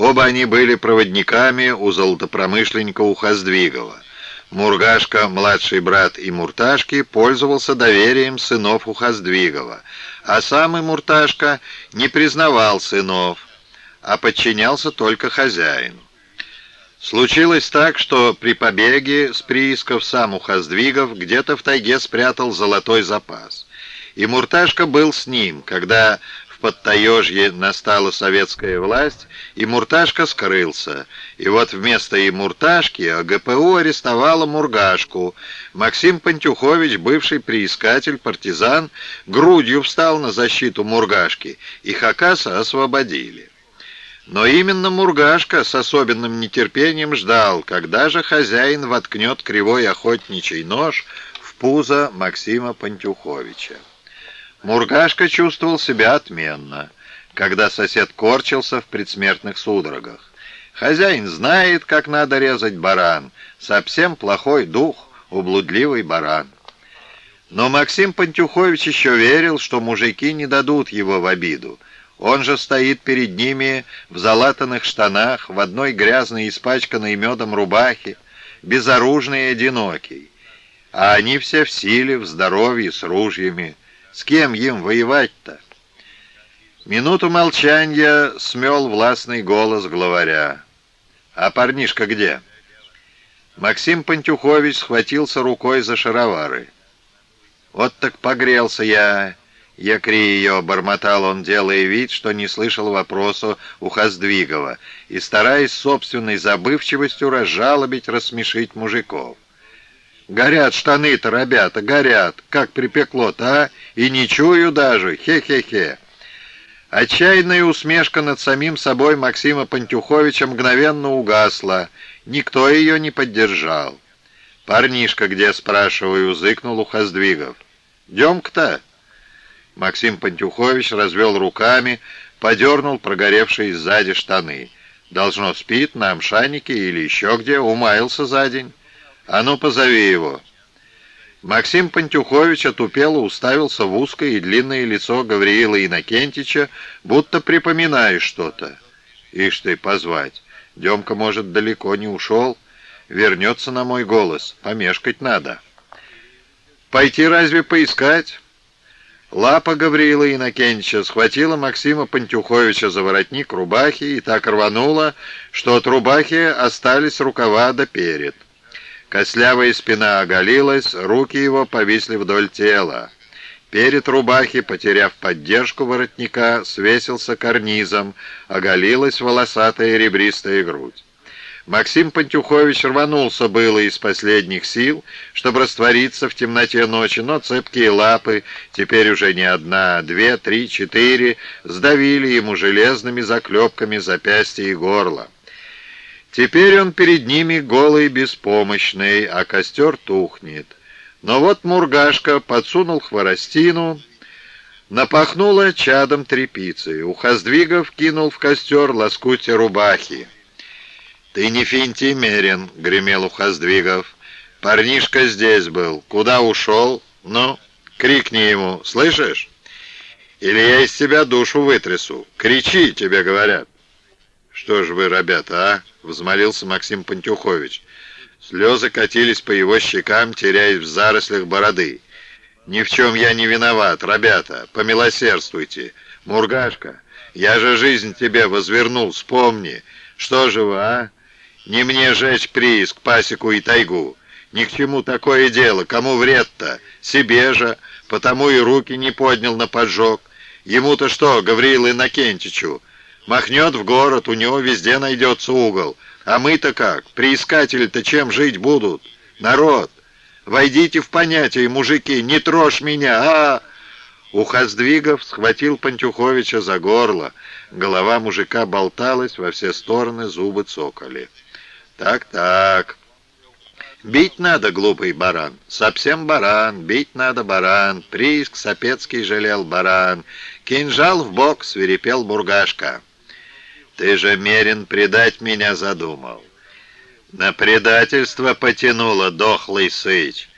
Оба они были проводниками у золотопромышленника Ухоздвигова. Мургашка, младший брат и Мурташки, пользовался доверием сынов Ухоздвигова, а самый Мурташка не признавал сынов, а подчинялся только хозяину. Случилось так, что при побеге с приисков сам Ухоздвигов где-то в тайге спрятал золотой запас. И Мурташка был с ним, когда Подтаежье настала советская власть, и Мурташка скрылся. И вот вместо и Мурташки АГПУ арестовала Мургашку. Максим Пантюхович, бывший приискатель, партизан, грудью встал на защиту Мургашки, и Хакаса освободили. Но именно Мургашка с особенным нетерпением ждал, когда же хозяин воткнет кривой охотничий нож в пузо Максима Пантюховича. Мургашка чувствовал себя отменно, когда сосед корчился в предсмертных судорогах. Хозяин знает, как надо резать баран, совсем плохой дух, ублудливый баран. Но Максим Пантюхович еще верил, что мужики не дадут его в обиду, он же стоит перед ними в залатанных штанах, в одной грязной испачканной медом рубахе, безоружный и одинокий. А они все в силе, в здоровье, с ружьями. С кем им воевать-то? Минуту молчания смел властный голос главаря. «А парнишка где?» Максим Пантюхович схватился рукой за шаровары. «Вот так погрелся я, Якри ее, бормотал он, делая вид, что не слышал вопросу у Хоздвигова, и стараясь собственной забывчивостью разжалобить, рассмешить мужиков. «Горят штаны-то, ребята, горят! Как припекло-то, а? И не чую даже! Хе-хе-хе!» Отчаянная усмешка над самим собой Максима Пантюховича мгновенно угасла. Никто ее не поддержал. «Парнишка где?» — спрашиваю, зыкнул у Хоздвигов. «Демка-то?» Максим Пантюхович развел руками, подернул прогоревшие сзади штаны. Должно, спит на амшанике или еще где, умаился за день. А ну, позови его. Максим Пантюхович отупело уставился в узкое и длинное лицо Гавриила Иннокентича, будто припоминая что-то. Ишь ты, позвать. Демка, может, далеко не ушел. Вернется на мой голос. Помешкать надо. Пойти разве поискать? Лапа Гавриила Иннокентьевича схватила Максима Пантюховича за воротник рубахи и так рванула, что от рубахи остались рукава до перед. Кослявая спина оголилась, руки его повисли вдоль тела. Перед рубахи, потеряв поддержку воротника, свесился карнизом, оголилась волосатая ребристая грудь. Максим Пантюхович рванулся было из последних сил, чтобы раствориться в темноте ночи, но цепкие лапы, теперь уже не одна, две, три, четыре, сдавили ему железными заклепками запястья и горло. Теперь он перед ними голый беспомощный, а костер тухнет. Но вот Мургашка подсунул хворостину, напахнула чадом тряпицы. Ухоздвигов кинул в костер лоскутья рубахи. «Ты не финти, Мерин!» — гремел Ухоздвигов. «Парнишка здесь был. Куда ушел? Ну, крикни ему, слышишь? Или я из тебя душу вытрясу. Кричи, тебе говорят!» «Что ж вы, ребята, а?» — взмолился Максим Пантюхович. Слезы катились по его щекам, теряясь в зарослях бороды. «Ни в чем я не виноват, ребята, помилосердствуйте. Мургашка, я же жизнь тебе возвернул, вспомни. Что же вы, а?» Не мне жечь прииск, пасеку и тайгу. Ни к чему такое дело, кому вред-то? Себе же, потому и руки не поднял на поджог. Ему-то что, Гавриил Иннокентичу? Махнет в город, у него везде найдется угол. А мы-то как? Приискатели-то чем жить будут? Народ, войдите в понятие, мужики, не трожь меня, а... Ухоздвигов схватил Пантюховича за горло. Голова мужика болталась, во все стороны зубы цокали. «Так-так. Бить надо, глупый баран. Совсем баран. Бить надо, баран. Прииск Сапецкий жалел баран. Кинжал в бок свирепел бургашка. Ты же, Мерин, предать меня задумал. На предательство потянуло дохлый сыч.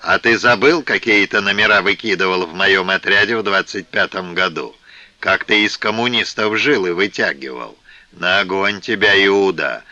А ты забыл, какие-то номера выкидывал в моем отряде в двадцать пятом году? Как ты из коммунистов жил и вытягивал? «На огонь тебя, Иуда!»